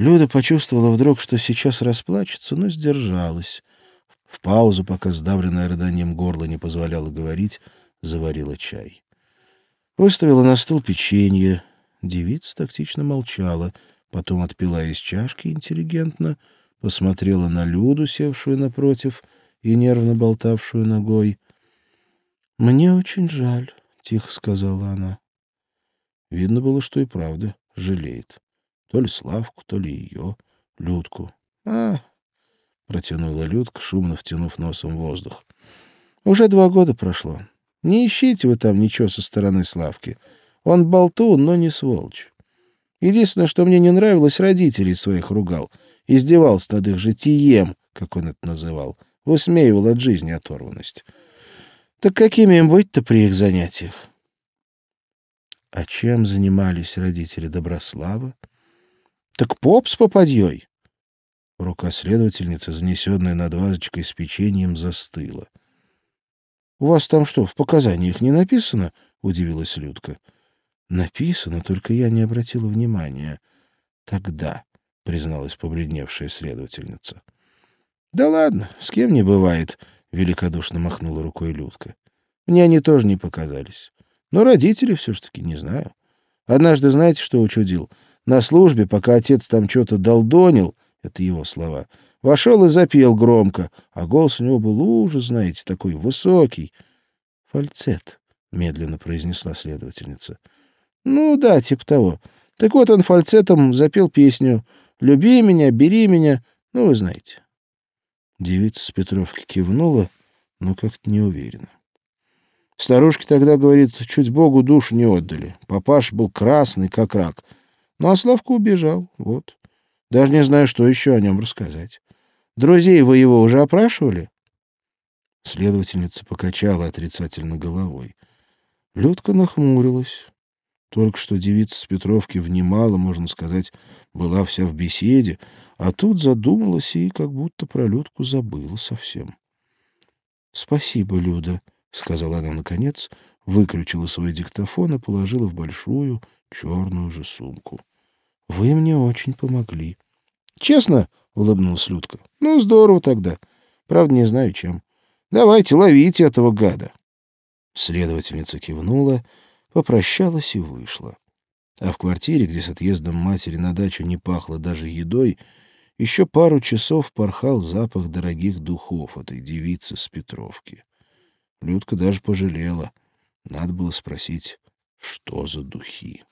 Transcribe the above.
Люда почувствовала вдруг, что сейчас расплачется, но сдержалась. В паузу, пока сдавленное рыданием горло не позволяло говорить, заварила чай. Выставила на стол печенье. Девица тактично молчала, потом отпила из чашки интеллигентно, посмотрела на Люду, севшую напротив и нервно болтавшую ногой. «Мне очень жаль», — тихо сказала она. Видно было, что и правда жалеет. То ли Славку, то ли ее, Людку. «А!» — протянула Людка, шумно втянув носом воздух. «Уже два года прошло. Не ищите вы там ничего со стороны Славки. Он болтун, но не сволочь. Единственное, что мне не нравилось, родителей своих ругал. Издевался над их житием, как он это называл. Высмеивал от жизни оторванность. Так какими им быть-то при их занятиях? А чем занимались родители Доброслава? Так поп с попадьей. Рука следовательницы, занесенная над вазочкой с печеньем, застыла. — У вас там что, в показаниях не написано? — удивилась Людка. — Написано, только я не обратила внимания. — Тогда, — призналась побледневшая следовательница. — Да ладно, с кем не бывает, — великодушно махнула рукой Людка. — Мне они тоже не показались. Но родители все ж таки не знаю. Однажды знаете, что учудил? На службе, пока отец там что-то долдонил, это его слова, вошел и запел громко, а голос у него был ужас, знаете, такой высокий. «Фальцет», — медленно произнесла следовательница. «Ну да, типа того. Так вот он фальцетом запел песню «Люби меня, бери меня», ну, вы знаете». Девица с Петровки кивнула, но как-то неуверенно. Старушки тогда, говорит, чуть Богу душу не отдали. Папаш был красный, как рак. Ну, а Славка убежал, вот. Даже не знаю, что еще о нем рассказать. Друзей вы его уже опрашивали? Следовательница покачала отрицательно головой. Людка нахмурилась. Только что девица с Петровки внимала, можно сказать, была вся в беседе, а тут задумалась и как будто про Людку забыла совсем. — Спасибо, Люда, — сказала она наконец, выключила свой диктофон и положила в большую черную же сумку. — Вы мне очень помогли. — Честно? — улыбнулась Людка. — Ну, здорово тогда. Правда, не знаю, чем. Давайте, ловите этого гада. Следовательница кивнула, попрощалась и вышла. А в квартире, где с отъездом матери на дачу не пахло даже едой, еще пару часов порхал запах дорогих духов этой девицы с Петровки. Людка даже пожалела. Надо было спросить, что за духи.